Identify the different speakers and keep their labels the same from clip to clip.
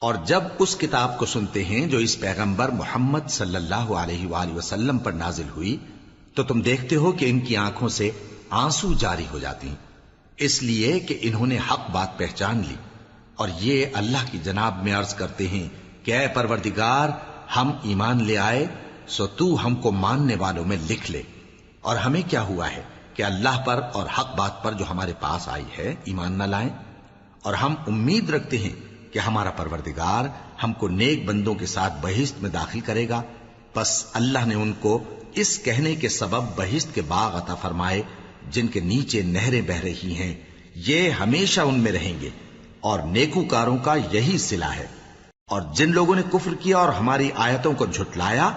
Speaker 1: اور جب اس کتاب کو سنتے ہیں جو اس پیغمبر محمد صلی اللہ علیہ وآلہ وسلم پر نازل ہوئی، تو تم دیکھتے ہو کہ ان کی آنکھوں سے آنسو جاری ہو جاتی ہیں۔ اس لیے کہ انہوں نے حق بات پہچان لی۔ اور یہ اللہ کی جناب میں عرض کرتے ہیں کہ اے پروردگار، ہم ایمان لے آئے، سو تو ہم کو ماننے والوں میں لکھ لے۔ اور ہمیں کیا ہوا ہے کہ اللہ پر اور حق بات پر جو ہمارے پاس آئی ہے، ایمان نہ لائیں؟ اور ہم امید رکھتے ہیں کہ ہمارا پروردگار ہم کو نیک بندوں کے ساتھ بہشت میں داخل کرے گا۔ پس اللہ نے ان کو اس کہنے کے سبب بہشت کے باغ عطا فرمائے، جن کے نیچے نہریں بہ رہی ہیں۔ یہ ہمیشہ ان میں رہیں گے۔ اور نیکوکاروں کا یہی سلا ہے۔ اور جن لوگوں نے کفر کیا اور ہماری آیتوں کو جھٹلایا،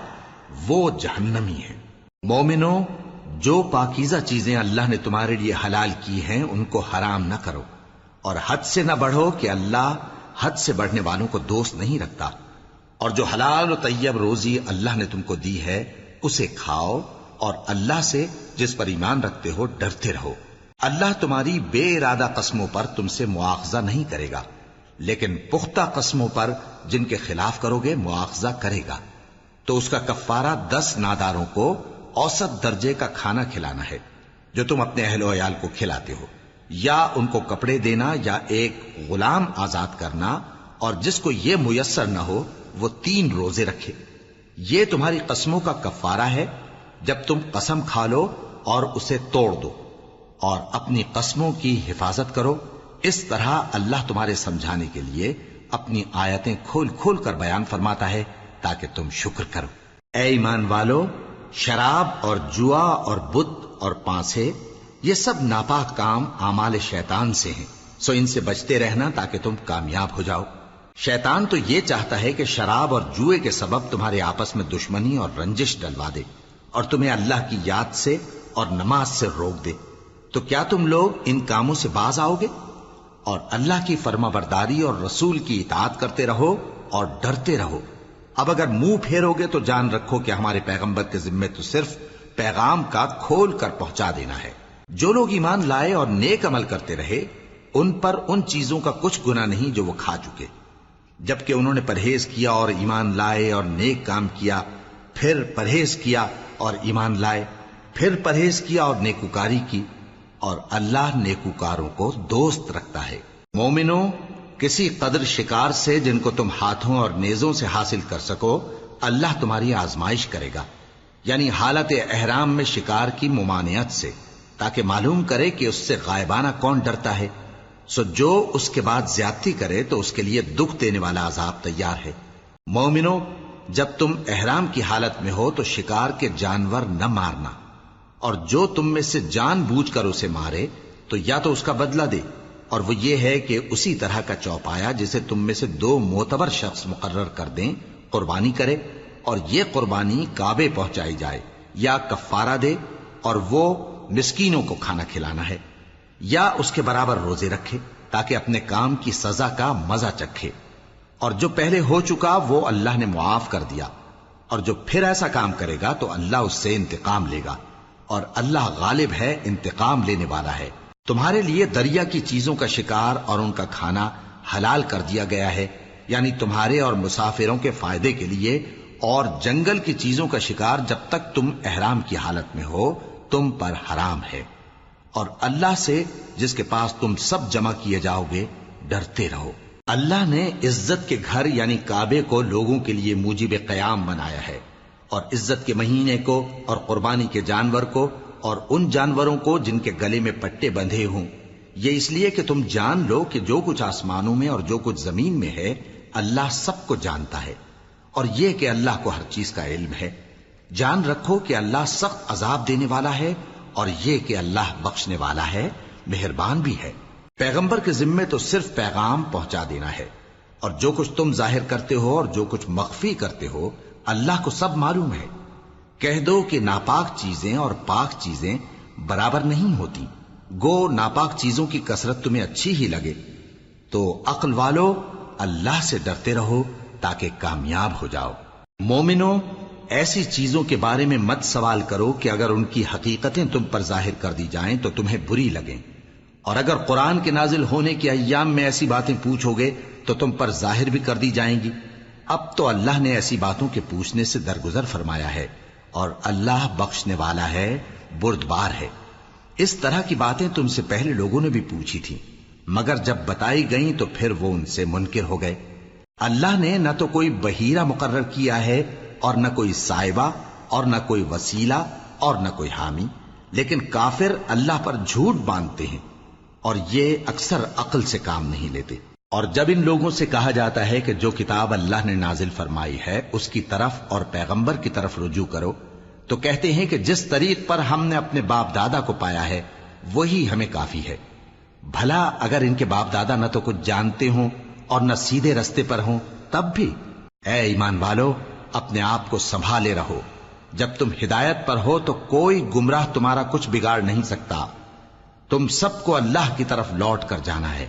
Speaker 1: وہ جہنمی ہے مومنو جو پاکیزہ چیزیں اللہ نے تمہارے لیے حلال کی ہیں، ان کو حرام نہ کرو۔ اور حد سے نہ بڑھو کہ اللہ حد سے بڑھنے والوں کو دوست نہیں رکھتا اور جو حلال و طیب روزی اللہ نے تم کو دی ہے، اسے کھاؤ اور اللہ سے جس پر ایمان رکھتے ہو ڈرتے رہو۔ اللہ تمہاری بے ارادہ قسموں پر تم سے مواخذہ نہیں کرے گا، لیکن پختہ قسموں پر جن کے خلاف کرو گے مواخذہ کرے گا۔ تو اس کا کفارہ دس ناداروں کو اوسط درجے کا کھانا کھلانا ہے، جو تم اپنے اہل و عیال کو کھلاتے ہو۔ یا ان کو کپڑے دینا یا ایک غلام آزاد کرنا اور جس کو یہ میسر نہ ہو، وہ تین روزے رکھے۔ یہ تمہاری قسموں کا کفارہ ہے۔ جب تم قسم کھا لو اور اسے توڑ دو اور اپنی قسموں کی حفاظت کرو، اس طرح اللہ تمہارے سمجھانے کے لیے اپنی آیتیں کھول کھول کر بیان فرماتا ہے تاکہ تم شکر کرو۔ اے ایمان والو، شراب اور جوا اور بت اور پانسے یہ سب ناپاک کام اعمال شیطان سے ہیں۔ سو ان سے بچتے رہنا تاکہ تم کامیاب ہو جاؤ۔ شیطان تو یہ چاہتا ہے کہ شراب اور جوئے کے سبب تمہارے آپس میں دشمنی اور رنجش ڈلوا دے اور تمہیں اللہ کی یاد سے اور نماز سے روک دے۔ تو کیا تم لوگ ان کاموں سے باز آؤ گے؟ اور اللہ کی فرما برداری اور رسول کی اطاعت کرتے رہو اور ڈرتے رہو۔ اب اگر منہ پھیرو گے تو جان رکھو کہ ہمارے پیغمبر کے ذمے تو صرف پیغام کا کھول کر پہنچا دینا ہے۔ جو لوگ ایمان لائے اور نیک عمل کرتے رہے، ان پر ان چیزوں کا کچھ گنا نہیں جو وہ کھا چکے۔ جبکہ انہوں نے پرہیز کیا اور ایمان لائے اور نیک کام کیا، پھر پرہیز کیا اور ایمان لائے، پھر پرہیز کیا اور نیکوکاری کی، اور اللہ نیکوکاروں کو دوست رکھتا ہے۔ مومنو کسی قدر شکار سے جن کو تم ہاتھوں اور نیزوں سے حاصل کر سکو، اللہ تمہاری آزمائش کرے گا یعنی حالت احرام میں شکار کی ممانعت سے۔ تاکہ معلوم کرے کہ اس سے غائبانہ کون ڈرتا ہے۔ سو جو اس کے بعد زیادتی کرے تو اس کے لیے دکھ دینے والا عذاب تیار ہے۔ مومنو جب تم احرام کی حالت میں ہو تو شکار کے جانور نہ مارنا۔ اور جو تم میں سے جان بوجھ کر اسے مارے تو یا تو اس کا بدلہ دے۔ اور وہ یہ ہے کہ اسی طرح کا چوپایا جسے تم میں سے دو موتبر شخص مقرر کر دیں، قربانی کرے اور یہ قربانی کعبے پہنچائی جائے یا کفارہ دے اور وہ مسکینوں کو کھانا کھلانا ہے، یا اس کے برابر روزے رکھے تاکہ اپنے کام کی سزا کا مزہ چکھے۔ اور جو پہلے ہو چکا وہ اللہ نے معاف کر دیا۔ اور جو پھر ایسا کام کرے گا تو اللہ اس سے انتقام لے گا۔ اور اللہ غالب ہے، انتقام لینے والا ہے۔ تمہارے لیے دریا کی چیزوں کا شکار اور ان کا کھانا حلال کر دیا گیا ہے۔ یعنی تمہارے اور مسافروں کے فائدے کے لیے اور جنگل کی چیزوں کا شکار جب تک تم احرام کی حالت میں ہو۔ تم پر حرام ہے۔ اور اللہ سے جس کے پاس تم سب جمع کیے جاؤ گے، ڈرتے رہو۔ اللہ نے عزت کے گھر یعنی کعبے کو لوگوں کے لیے موجب قیام بنایا ہے۔ اور عزت کے مہینے کو اور قربانی کے جانور کو اور ان جانوروں کو جن کے گلے میں پٹے بندھے ہوں۔ یہ اس لیے کہ تم جان لو کہ جو کچھ آسمانوں میں اور جو کچھ زمین میں ہے، اللہ سب کو جانتا ہے۔ اور یہ کہ اللہ کو ہر چیز کا علم ہے۔ جان رکھو کہ اللہ سخت عذاب دینے والا ہے اور یہ کہ اللہ بخشنے والا ہے، مہربان بھی ہے۔ پیغمبر کے ذمے تو صرف پیغام پہنچا دینا ہے۔ اور جو کچھ تم ظاہر کرتے ہو اور جو کچھ مخفی کرتے ہو، اللہ کو سب معلوم ہے۔ کہہ دو کہ ناپاک چیزیں اور پاک چیزیں برابر نہیں ہوتی۔ گو، ناپاک چیزوں کی کثرت تمہیں اچھی ہی لگے۔ تو عقل والو، اللہ سے ڈرتے رہو تاکہ کامیاب ہو جاؤ۔ مومنو ایسی چیزوں کے بارے میں مت سوال کرو کہ اگر ان کی حقیقتیں تم پر ظاہر کر دی جائیں تو تمہیں بری لگیں۔ اور اگر قرآن کے نازل ہونے کے ایام میں ایسی باتیں پوچھو گے تو تم پر ظاہر بھی کر دی جائیں گی۔ اب تو اللہ نے ایسی باتوں کے پوچھنے سے درگزر فرمایا ہے اور اللہ بخشنے والا ہے، بردبار ہے۔ اس طرح کی باتیں تم سے پہلے لوگوں نے بھی پوچھی تھی مگر جب بتائی گئیں تو پھر وہ ان سے منکر ہو گئے۔ اللہ نے نہ تو کوئی بحیرہ مقرر کیا ہے اور نہ کوئی سائبہ اور نہ کوئی وسیلہ اور نہ کوئی حامی، لیکن کافر اللہ پر جھوٹ باندھتے ہیں اور یہ اکثر عقل سے کام نہیں لیتے۔ اور جب ان لوگوں سے کہا جاتا ہے کہ جو کتاب اللہ نے نازل فرمائی ہے، اس کی طرف اور پیغمبر کی طرف رجوع کرو، تو کہتے ہیں کہ جس طریق پر ہم نے اپنے باپ دادا کو پایا ہے، وہی ہمیں کافی ہے۔ بھلا اگر ان کے باپ دادا نہ تو کچھ جانتے ہوں اور نہ سیدھے رستے پر ہوں، تب بھی۔ اے ایمان والو اپنے آپ کو سنبھالے رہو۔ جب تم ہدایت پر ہو تو کوئی گمراہ تمہارا کچھ بگاڑ نہیں سکتا۔ تم سب کو اللہ کی طرف لوٹ کر جانا ہے۔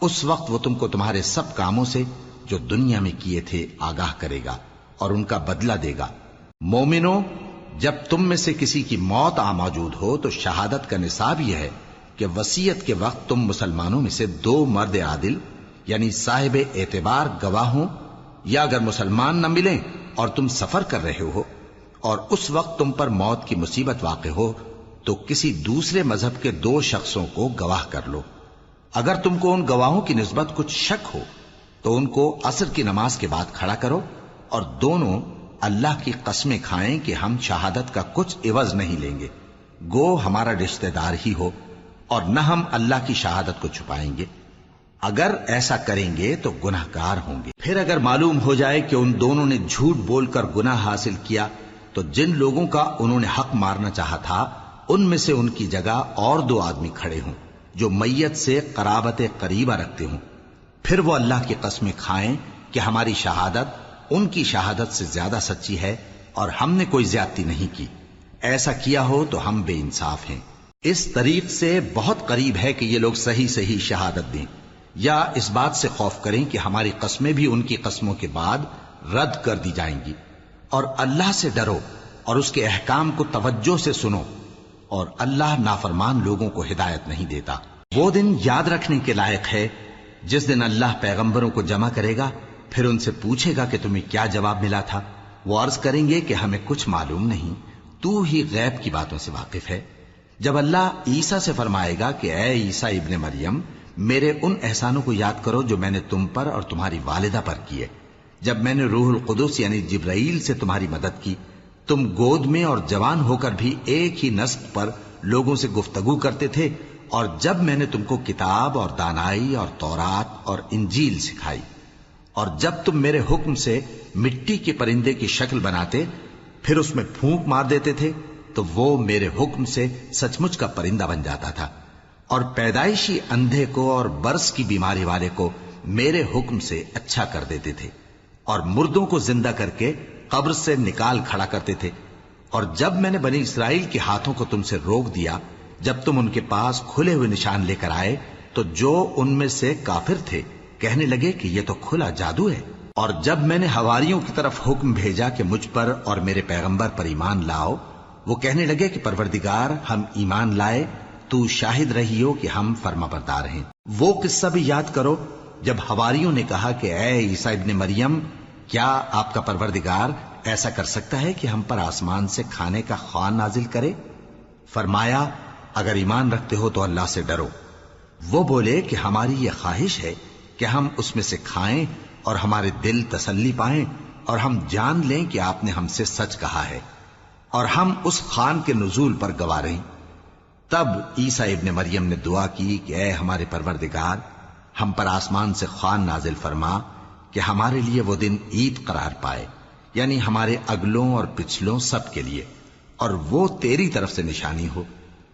Speaker 1: اس وقت وہ تم کو تمہارے سب کاموں سے جو دنیا میں کیے تھے آگاہ کرے گا اور ان کا بدلہ دے گا۔ مومنو جب تم میں سے کسی کی موت آ موجود ہو تو شہادت کا نصاب یہ ہے کہ وسیعت کے وقت تم مسلمانوں میں سے دو مرد عادل یعنی صاحب اعتبار گواہ ہوں یا اگر مسلمان نہ ملیں اور تم سفر کر رہے ہو اور اس وقت تم پر موت کی مصیبت واقع ہو، تو کسی دوسرے مذہب کے دو شخصوں کو گواہ کر لو۔ اگر تم کو ان گواہوں کی نسبت کچھ شک ہو، تو ان کو عصر کی نماز کے بعد کھڑا کرو اور دونوں اللہ کی قسمیں کھائیں کہ ہم شہادت کا کچھ عوض نہیں لیں گے۔ گو ہمارا رشتہ دار ہی ہو اور نہ ہم اللہ کی شہادت کو چھپائیں گے۔ اگر ایسا کریں گے تو گناہ گار ہوں گے۔ پھر اگر معلوم ہو جائے کہ ان دونوں نے جھوٹ بول کر گناہ حاصل کیا، تو جن لوگوں کا انہوں نے حق مارنا چاہا تھا، ان میں سے ان کی جگہ اور دو آدمی کھڑے ہوں، جو میت سے قرابت قریبہ رکھتے ہوں۔ پھر وہ اللہ کی قسمیں کھائیں کہ ہماری شہادت ان کی شہادت سے زیادہ سچی ہے اور ہم نے کوئی زیادتی نہیں کی۔ ایسا کیا ہو تو ہم بے انصاف ہیں۔ اس طریق سے بہت قریب ہے کہ یہ لوگ صحیح صحیح شہادت دیں۔ یا اس بات سے خوف کریں کہ ہماری قسمیں بھی ان کی قسموں کے بعد رد کر دی جائیں گی۔ اور اللہ سے ڈرو اور اس کے احکام کو توجہ سے سنو۔ اور اللہ نافرمان لوگوں کو ہدایت نہیں دیتا۔ وہ دن یاد رکھنے کے لائق ہے۔ جس دن اللہ پیغمبروں کو جمع کرے گا، پھر ان سے پوچھے گا کہ تمہیں کیا جواب ملا تھا۔ وہ عرض کریں گے کہ ہمیں کچھ معلوم نہیں۔ تو ہی غیب کی باتوں سے واقف ہے۔ جب اللہ عیسیٰ سے فرمائے گا کہ اے عیسیٰ ابن مریم میرے ان احسانوں کو یاد کرو جو میں نے تم پر اور تمہاری والدہ پر کیے۔ جب میں نے روح القدس یعنی جبرائیل سے تمہاری مدد کی، تم گود میں اور جوان ہو کر بھی ایک ہی نسل پر لوگوں سے گفتگو کرتے تھے، اور جب میں نے تم کو کتاب اور دانائی اور تورات اور انجیل سکھائی، اور جب تم میرے حکم سے مٹی کے پرندے کی شکل بناتے، پھر اس میں پھونک مار دیتے تھے، تو وہ میرے حکم سے سچ مچ کا پرندہ بن جاتا تھا۔ اور پیدائشی اندھے کو اور برس کی بیماری والے کو میرے حکم سے اچھا کر دیتے تھے اور مردوں کو زندہ کر کے قبر سے نکال کھڑا کرتے تھے اور جب میں نے بنی اسرائیل کے ہاتھوں کو تم سے روک دیا، جب تم ان کے پاس کھلے ہوئے نشان لے کر آئے، تو جو ان میں سے کافر تھے کہنے لگے کہ یہ تو کھلا جادو ہے۔ اور جب میں نے ہواریوں کی طرف حکم بھیجا کہ مجھ پر اور میرے پیغمبر پر ایمان لاؤ، وہ کہنے لگے کہ پروردگار ہم ایمان لائے تو شاہد رہی ہو کہ ہم فرما بردار ہیں۔ وہ قصہ بھی یاد کرو، جب ہواریوں نے کہا کہ اے عیسیٰ ابن مریم، کیا آپ کا پروردگار ایسا کر سکتا ہے کہ ہم پر آسمان سے کھانے کا خوان نازل کرے؟ فرمایا، اگر ایمان رکھتے ہو تو اللہ سے ڈرو۔ وہ بولے کہ ہماری یہ خواہش ہے کہ ہم اس میں سے کھائیں اور ہمارے دل تسلی پائیں اور ہم جان لیں کہ آپ نے ہم سے سچ کہا ہے اور ہم اس خان کے نزول پر گوا رہے تب عیسیٰ ابن مریم نے دعا کی کہ اے ہمارے پروردگار، ہم پر آسمان سے خوان نازل فرما کہ ہمارے لیے وہ دن عید قرار پائے یعنی ہمارے اگلوں اور پچھلوں سب کے لیے، اور وہ تیری طرف سے نشانی ہو،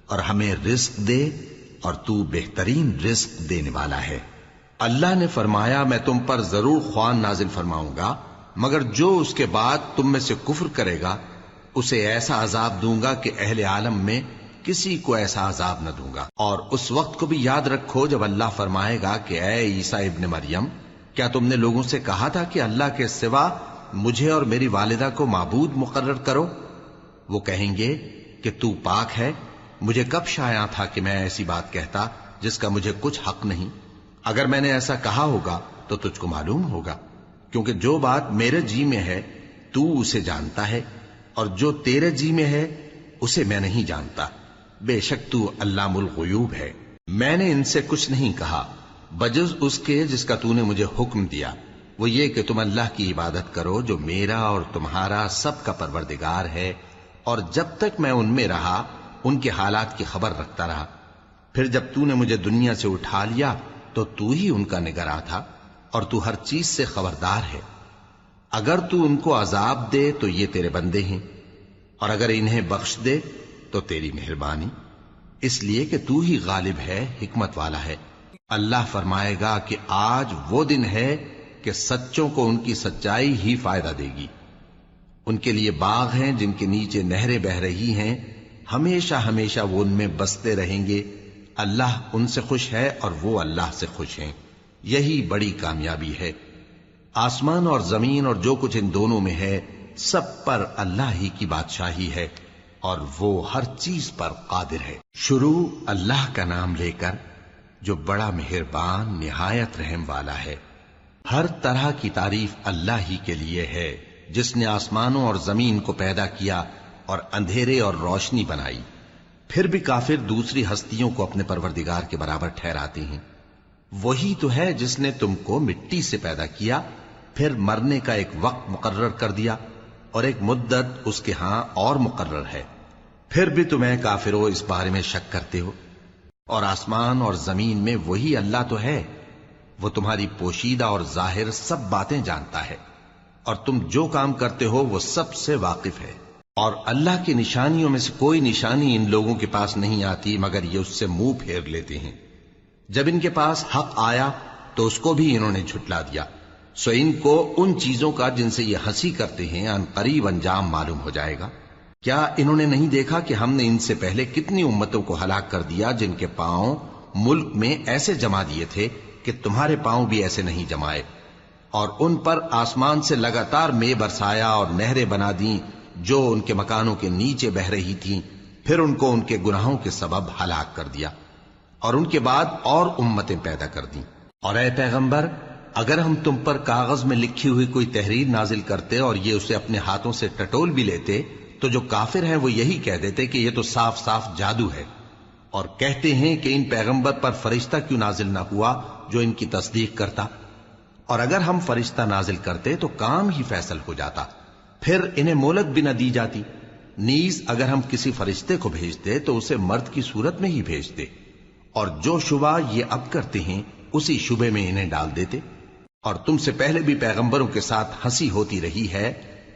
Speaker 1: اور ہمیں رزق دے اور تو بہترین رزق دینے والا ہے۔ اللہ نے فرمایا، میں تم پر ضرور خوان نازل فرماؤں گا، مگر جو اس کے بعد تم میں سے کفر کرے گا، اسے ایسا عذاب دوں گا کہ اہل عالم میں کسی کو ایسا عذاب نہ دوں گا۔ اور اس وقت کو بھی یاد رکھو جب اللہ فرمائے گا کہ اے عیسیٰ ابن مریم، کیا تم نے لوگوں سے کہا تھا کہ اللہ کے سوا مجھے اور میری والدہ کو معبود مقرر کرو؟ وہ کہیں گے کہ تو پاک ہے، مجھے کب شایا تھا کہ میں ایسی بات کہتا جس کا مجھے کچھ حق نہیں۔ اگر میں نے ایسا کہا ہوگا تو تجھ کو معلوم ہوگا، کیونکہ جو بات میرے جی میں ہے، تو اسے جانتا ہے، اور جو تیرے جی میں ہے، اسے میں نہیں جانتا۔ بے شک تو علام الغیوب ہے۔ میں نے ان سے کچھ نہیں کہا۔ بجز اس کے جس کا تو نے مجھے حکم دیا۔ وہ یہ کہ تم اللہ کی عبادت کرو جو میرا اور تمہارا سب کا پروردگار ہے۔ اور جب تک میں ان میں رہا، ان کے حالات کی خبر رکھتا رہا۔ پھر جب تو نے مجھے دنیا سے اٹھا لیا، تو تو ہی ان کا نگراں تھا۔ اور تو ہر چیز سے خبردار ہے۔ اگر تو ان کو عذاب دے، تو یہ تیرے بندے ہیں۔ اور اگر انہیں بخش دے تو تیری مہربانی۔ اس لیے کہ تو ہی غالب ہے، حکمت والا ہے۔ اللہ فرمائے گا کہ آج وہ دن ہے کہ سچوں کو ان کی سچائی ہی فائدہ دے گی۔ ان کے لیے باغ ہیں جن کے نیچے نہریں بہ رہی ہیں۔ ہمیشہ ہمیشہ وہ ان میں بستے رہیں گے۔ اللہ ان سے خوش ہے اور وہ اللہ سے خوش ہیں۔ یہی بڑی کامیابی ہے۔ آسمان اور زمین اور جو کچھ ان دونوں میں ہے، سب پر اللہ ہی کی بادشاہی ہے۔ اور وہ ہر چیز پر قادر ہے۔ شروع اللہ کا نام لے کر جو بڑا مہربان، نہایت رحم والا ہے۔ ہر طرح کی تعریف اللہ ہی کے لیے ہے، جس نے آسمانوں اور زمین کو پیدا کیا اور اندھیرے اور روشنی بنائی۔ پھر بھی کافر دوسری ہستیوں کو اپنے پروردگار کے برابر ٹھہراتے ہیں۔ وہی تو ہے جس نے تم کو مٹی سے پیدا کیا، پھر مرنے کا ایک وقت مقرر کر دیا اور ایک مدت اس کے ہاں اور مقرر ہے۔ پھر بھی تمہیں کافرو اس بارے میں شک کرتے ہو۔ اور آسمان اور زمین میں وہی اللہ تو ہے۔ وہ تمہاری پوشیدہ اور ظاہر سب باتیں جانتا ہے۔ اور تم جو کام کرتے ہو وہ سب سے واقف ہے۔ اور اللہ کی نشانیوں میں سے کوئی نشانی ان لوگوں کے پاس نہیں آتی، مگر یہ اس سے منہ پھیر لیتے ہیں۔ جب ان کے پاس حق آیا تو اس کو بھی انہوں نے جھٹلا دیا۔ سو ان کو ان چیزوں کا جن سے یہ ہنسی کرتے ہیں، ان قریب انجام معلوم ہو جائے گا۔ کیا انہوں نے نہیں دیکھا کہ ہم نے ان سے پہلے کتنی امتوں کو ہلاک کر دیا جن کے پاؤں ملک میں ایسے جما دیے تھے کہ تمہارے پاؤں بھی ایسے نہیں جمائے؟ اور ان پر آسمان سے لگاتار میں برسایا اور نہریں بنا دیں جو ان کے مکانوں کے نیچے بہ رہی تھیں، پھر ان کو ان کے گناہوں کے سبب ہلاک کر دیا۔ اور ان کے بعد اور امتیں پیدا کر دیں۔ اور اے پیغمبر اگر ہم تم پر کاغذ میں لکھی ہوئی کوئی تحریر نازل کرتے اور یہ اسے اپنے ہاتھوں سے ٹٹول بھی لیتے، تو جو کافر ہیں وہ یہی کہہ دیتے کہ یہ تو صاف صاف جادو ہے۔ اور کہتے ہیں کہ ان پیغمبر پر فرشتہ کیوں نازل نہ ہوا جو ان کی تصدیق کرتا۔ اور اگر ہم فرشتہ نازل کرتے تو کام ہی فیصل ہو جاتا۔ پھر انہیں مولت بھی نہ دی جاتی۔ نیز اگر ہم کسی فرشتے کو بھیجتے تو اسے مرد کی صورت میں ہی بھیجتے۔ اور جو شبہ یہ اب کرتے ہیں، اسی شبے میں انہیں ڈال دیتے۔ اور تم سے پہلے بھی پیغمبروں کے ساتھ ہنسی ہوتی رہی ہے،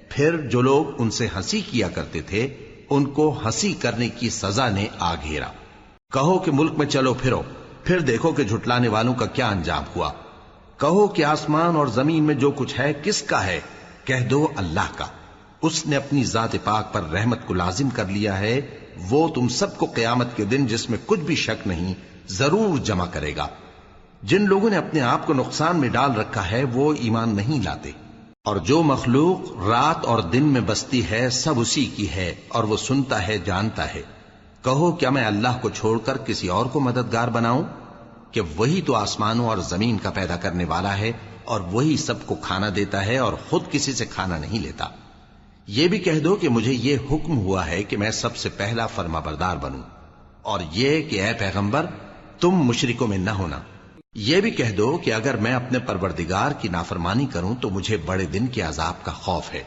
Speaker 1: پھر جو لوگ ان سے ہنسی کیا کرتے تھے، ان کو ہنسی کرنے کی سزا نے آ گھیرا۔ کہو کہ ملک میں چلو پھرو، پھر دیکھو کہ جھٹلانے والوں کا کیا انجام ہوا۔ کہو کہ آسمان اور زمین میں جو کچھ ہے، کس کا ہے؟ کہہ دو اللہ کا۔ اس نے اپنی ذات پاک پر رحمت کو لازم کر لیا ہے، وہ تم سب کو قیامت کے دن جس میں کچھ بھی شک نہیں، ضرور جمع کرے گا۔ جن لوگوں نے اپنے آپ کو نقصان میں ڈال رکھا ہے، وہ ایمان نہیں لاتے۔ اور جو مخلوق رات اور دن میں بستی ہے، سب اسی کی ہے اور وہ سنتا ہے، جانتا ہے۔ کہو، کیا میں اللہ کو چھوڑ کر کسی اور کو مددگار بناؤں؟ کہ وہی تو آسمانوں اور زمین کا پیدا کرنے والا ہے اور وہی سب کو کھانا دیتا ہے اور خود کسی سے کھانا نہیں لیتا۔ یہ بھی کہہ دو کہ مجھے یہ حکم ہوا ہے کہ میں سب سے پہلا فرما بردار بنوں۔ اور یہ کہ اے پیغمبر، تم مشرکوں میں نہ ہونا۔ یہ بھی کہہ دو کہ اگر میں اپنے پروردگار کی نافرمانی کروں تو مجھے بڑے دن کے عذاب کا خوف ہے۔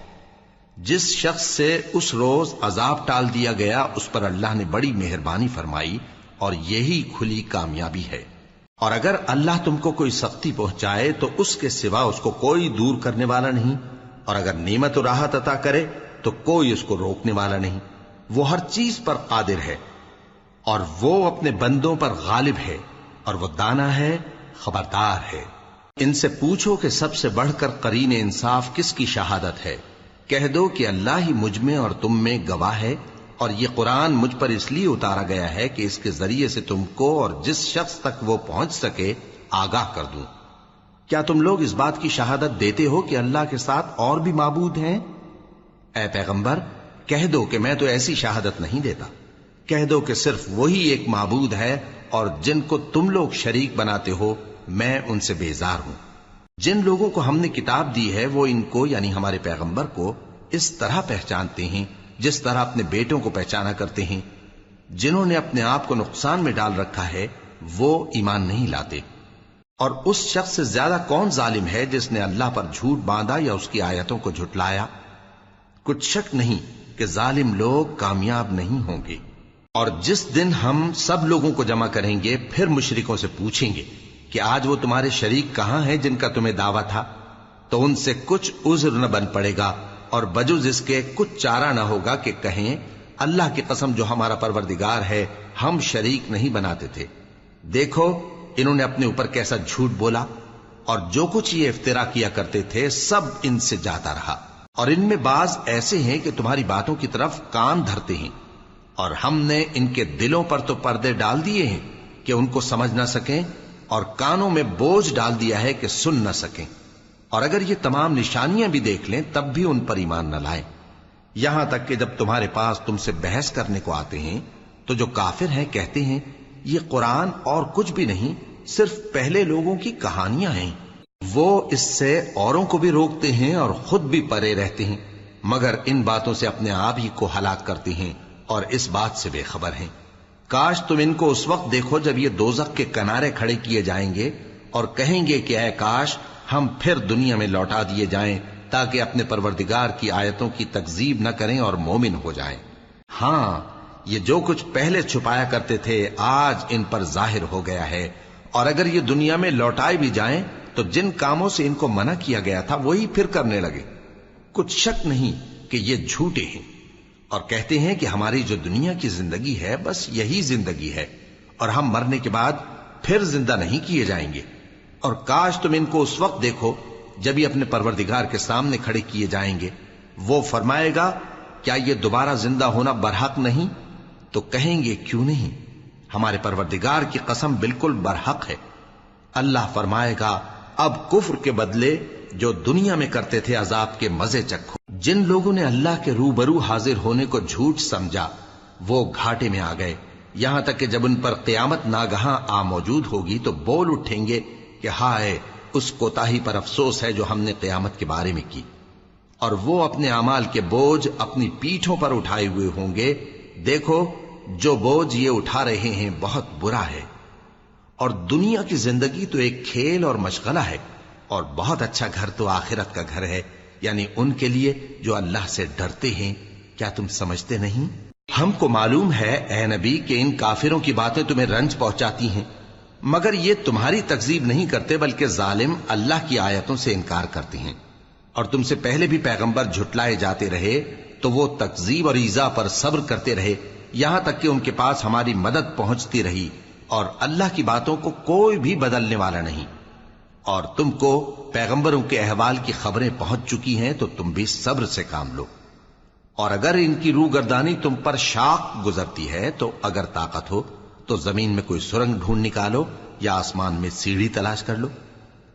Speaker 1: جس شخص سے اس روز عذاب ٹال دیا گیا، اس پر اللہ نے بڑی مہربانی فرمائی اور یہی کھلی کامیابی ہے۔ اور اگر اللہ تم کو کوئی سختی پہنچائے تو اس کے سوا اس کو کوئی دور کرنے والا نہیں۔ اور اگر نعمت و راحت عطا کرے تو کوئی اس کو روکنے والا نہیں۔ وہ ہر چیز پر قادر ہے اور وہ اپنے بندوں پر غالب ہے اور وہ دانا ہے خبردار ہے۔ ان سے پوچھو کہ سب سے بڑھ کر قرین انصاف کس کی شہادت ہے۔ کہہ دو کہ اللہ ہی مجھ میں اور تم میں گواہ ہے اور یہ قرآن مجھ پر اس لیے اتارا گیا ہے کہ اس کے ذریعے سے تم کو اور جس شخص تک وہ پہنچ سکے آگاہ کر دوں۔ کیا تم لوگ اس بات کی شہادت دیتے ہو کہ اللہ کے ساتھ اور بھی معبود ہیں؟ اے پیغمبر، کہہ دو کہ میں تو ایسی شہادت نہیں دیتا۔ کہہ دو کہ صرف وہی ایک معبود ہے اور جن کو تم لوگ شریک بناتے ہو، میں ان سے بیزار ہوں۔ جن لوگوں کو ہم نے کتاب دی ہے، وہ ان کو یعنی ہمارے پیغمبر کو اس طرح پہچانتے ہیں، جس طرح اپنے بیٹوں کو پہچانا کرتے ہیں۔ جنہوں نے اپنے آپ کو نقصان میں ڈال رکھا ہے، وہ ایمان نہیں لاتے۔ اور اس شخص سے زیادہ کون ظالم ہے جس نے اللہ پر جھوٹ باندھا یا اس کی آیتوں کو جھٹلایا؟ کچھ شک نہیں کہ ظالم لوگ کامیاب نہیں ہوں گے۔ اور جس دن ہم سب لوگوں کو جمع کریں گے، پھر مشرکوں سے پوچھیں گے کہ آج وہ تمہارے شریک کہاں ہیں جن کا تمہیں دعویٰ تھا؟ تو ان سے کچھ عذر نہ بن پڑے گا اور بجز اس کے کچھ چارہ نہ ہوگا کہ کہیں، اللہ کی قسم جو ہمارا پروردگار ہے، ہم شریک نہیں بناتے تھے۔ دیکھو، انہوں نے اپنے اوپر کیسا جھوٹ بولا اور جو کچھ یہ افطرا کیا کرتے تھے، سب ان سے جاتا رہا۔ اور ان میں بعض ایسے ہیں کہ تمہاری باتوں کی طرف کان دھرتے ہیں۔ اور ہم نے ان کے دلوں پر تو پردے ڈال دیے ہیں کہ ان کو سمجھ نہ سکیں اور کانوں میں بوجھ ڈال دیا ہے کہ سن نہ سکیں۔ اور اگر یہ تمام نشانیاں بھی دیکھ لیں، تب بھی ان پر ایمان نہ لائیں۔ یہاں تک کہ جب تمہارے پاس تم سے بحث کرنے کو آتے ہیں، تو جو کافر ہیں کہتے ہیں، یہ قرآن اور کچھ بھی نہیں، صرف پہلے لوگوں کی کہانیاں ہیں۔ وہ اس سے اوروں کو بھی روکتے ہیں اور خود بھی پرے رہتے ہیں، مگر ان باتوں سے اپنے آپ ہی کو ہلاک کرتے ہیں۔ اور اس بات سے بے خبر ہیں۔ کاش تم ان کو اس وقت دیکھو جب یہ دوزخ کے کنارے کھڑے کیے جائیں گے اور کہیں گے کہ اے کاش، ہم پھر دنیا میں لوٹا دیے جائیں تاکہ اپنے پروردگار کی آیتوں کی تکزیب نہ کریں اور مومن ہو جائیں۔ ہاں یہ جو کچھ پہلے چھپایا کرتے تھے، آج ان پر ظاہر ہو گیا ہے۔ اور اگر یہ دنیا میں لوٹائے بھی جائیں، تو جن کاموں سے ان کو منع کیا گیا تھا، وہی پھر کرنے لگے۔ کچھ شک نہیں کہ یہ جھوٹے ہیں۔ اور کہتے ہیں کہ ہماری جو دنیا کی زندگی ہے بس یہی زندگی ہے اور ہم مرنے کے بعد پھر زندہ نہیں کیے جائیں گے۔ اور کاش تم ان کو اس وقت دیکھو جب یہ اپنے پروردگار کے سامنے کھڑے کیے جائیں گے۔ وہ فرمائے گا، کیا یہ دوبارہ زندہ ہونا برحق نہیں؟ تو کہیں گے، کیوں نہیں؟ ہمارے پروردگار کی قسم بالکل برحق ہے۔ اللہ فرمائے گا، اب کفر کے بدلے جو دنیا میں کرتے تھے عذاب کے مزے چکھو۔ جن لوگوں نے اللہ کے روبرو حاضر ہونے کو جھوٹ سمجھا، وہ گھاٹے میں آ گئے۔ یہاں تک کہ جب ان پر قیامت ناگہاں آ موجود ہوگی تو بول اٹھیں گے کہ ہائے، اس کوتاہی پر افسوس ہے جو ہم نے قیامت کے بارے میں کی۔ اور وہ اپنے امال کے بوجھ اپنی پیٹھوں پر اٹھائے ہوئے ہوں گے۔ دیکھو، جو بوجھ یہ اٹھا رہے ہیں بہت برا ہے۔ اور دنیا کی زندگی تو ایک کھیل اور مشغلہ ہے۔ اور بہت اچھا گھر تو آخرت کا گھر ہے یعنی ان کے لیے جو اللہ سے ڈرتے ہیں، کیا تم سمجھتے نہیں؟ ہم کو معلوم ہے، اے نبی، کہ ان کافروں کی باتیں تمہیں رنج پہنچاتی ہیں، مگر یہ تمہاری تکزیب نہیں کرتے، بلکہ ظالم اللہ کی آیتوں سے انکار کرتے ہیں۔ اور تم سے پہلے بھی پیغمبر جھٹلائے جاتے رہے، تو وہ تکزیب اور ایزا پر صبر کرتے رہے، یہاں تک کہ ان کے پاس ہماری مدد پہنچتی رہی، اور اللہ کی باتوں کو کوئی بھی بدلنے والا نہیں۔ اور تم کو پیغمبروں کے احوال کی خبریں پہنچ چکی ہیں تو تم بھی صبر سے کام لو۔ اور اگر ان کی روح گردانی تم پر شاق گزرتی ہے تو اگر طاقت ہو تو زمین میں کوئی سرنگ ڈھونڈ نکالو یا آسمان میں سیڑھی تلاش کر لو۔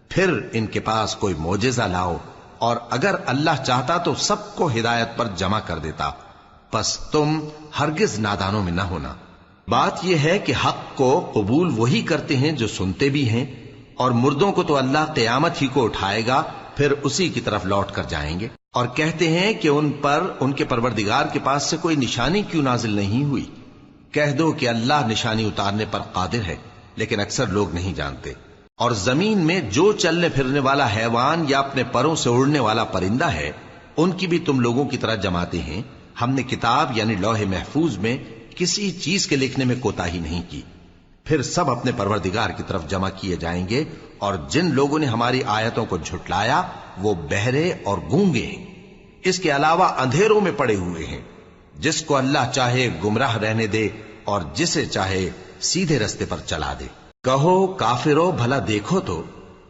Speaker 1: پھر ان کے پاس کوئی موجزہ لاؤ۔ اور اگر اللہ چاہتا تو سب کو ہدایت پر جمع کر دیتا۔ پس تم ہرگز نادانوں میں نہ ہونا۔ بات یہ ہے کہ حق کو قبول وہی کرتے ہیں جو سنتے بھی ہیں اور مردوں کو تو اللہ قیامت ہی کو اٹھائے گا، پھر اسی کی طرف لوٹ کر جائیں گے۔ اور کہتے ہیں کہ ان پر، ان کے پروردگار کے پاس سے کوئی نشانی کیوں نازل نہیں ہوئی؟ کہہ دو کہ اللہ نشانی اتارنے پر قادر ہے، لیکن اکثر لوگ نہیں جانتے۔ اور زمین میں جو چلنے پھرنے والا حیوان یا اپنے پروں سے اڑنے والا پرندہ ہے، ان کی بھی تم لوگوں کی طرح جماتے ہیں۔ ہم نے کتاب یعنی لوح محفوظ میں، کسی چیز کے لکھنے میں کوتا ہی نہیں کی۔ پھر سب اپنے پروردگار کی طرف جمع کیے جائیں گے اور جن لوگوں نے ہماری آیتوں کو جھٹلایا، وہ بہرے اور گونگے ہیں۔ اس کے علاوہ اندھیروں میں پڑے ہوئے ہیں۔ جس کو اللہ چاہے گمراہ رہنے دے اور جسے چاہے سیدھے رستے پر چلا دے۔ کہو، کافرو، بھلا دیکھو تو۔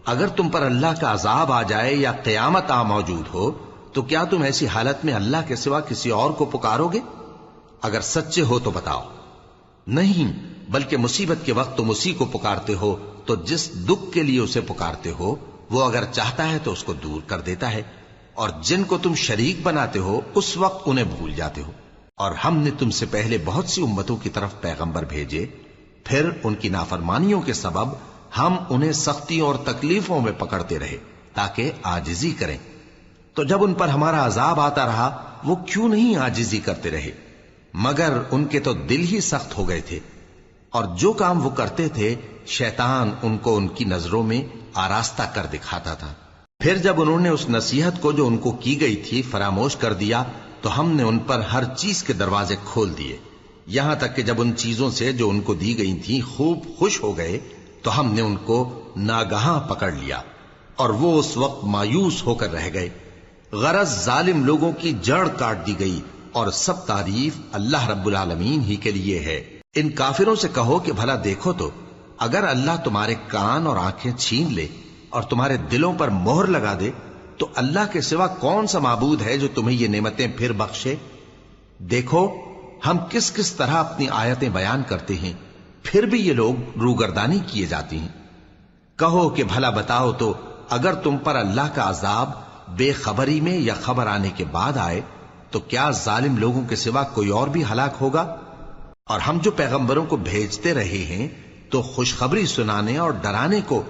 Speaker 1: اگر تم پر اللہ کا عذاب آ جائے یا قیامت آ موجود ہو، تو کیا تم ایسی حالت میں اللہ کے سوا کسی اور کو پکارو گے؟ اگر سچے ہو تو بتاؤ۔ نہیں بلکہ مصیبت کے وقت تم اسی کو پکارتے ہو، تو جس دکھ کے لیے اسے پکارتے ہو، وہ اگر چاہتا ہے تو اس کو دور کر دیتا ہے۔ اور جن کو تم شریک بناتے ہو، اس وقت انہیں بھول جاتے ہو۔ اور ہم نے تم سے پہلے بہت سی امتوں کی طرف پیغمبر بھیجے، پھر ان کی نافرمانیوں کے سبب ہم انہیں سختیوں اور تکلیفوں میں پکڑتے رہے، تاکہ آجزی کریں۔ تو جب ان پر ہمارا عذاب آتا رہا، وہ کیوں نہیں آجزی کرتے رہے؟ مگر ان کے تو دل ہی سخت ہو گئے تھے۔ اور جو کام وہ کرتے تھے، شیطان ان کو ان کی نظروں میں آراستہ کر دکھاتا تھا۔ پھر جب انہوں نے اس نصیحت کو جو ان کو کی گئی تھی فراموش کر دیا، تو ہم نے ان پر ہر چیز کے دروازے کھول دیے۔ یہاں تک کہ جب ان چیزوں سے جو ان کو دی گئی تھی خوب خوش ہو گئے، تو ہم نے ان کو ناگہاں پکڑ لیا اور وہ اس وقت مایوس ہو کر رہ گئے۔ غرض ظالم لوگوں کی جڑ کاٹ دی گئی اور سب تعریف اللہ رب العالمین ہی کے لیے ہے۔ ان کافروں سے کہو کہ بھلا دیکھو تو، اگر اللہ تمہارے کان اور آنکھیں چھین لے اور تمہارے دلوں پر مہر لگا دے، تو اللہ کے سوا کون سا معبود ہے جو تمہیں یہ نعمتیں پھر بخشے؟ دیکھو، ہم کس کس طرح اپنی آیتیں بیان کرتے ہیں، پھر بھی یہ لوگ روگردانی کیے جاتی ہیں۔ کہو کہ بھلا بتاؤ تو، اگر تم پر اللہ کا عذاب بے خبری میں یا خبر آنے کے بعد آئے، تو کیا ظالم لوگوں کے سوا کوئی اور بھی ہلاک ہوگا؟ اور ہم جو پیغمبروں کو بھیجتے رہے ہیں، تو خوشخبری سنانے اور ڈرانے کو